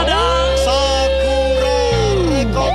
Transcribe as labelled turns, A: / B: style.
A: ada. Sakura Rekod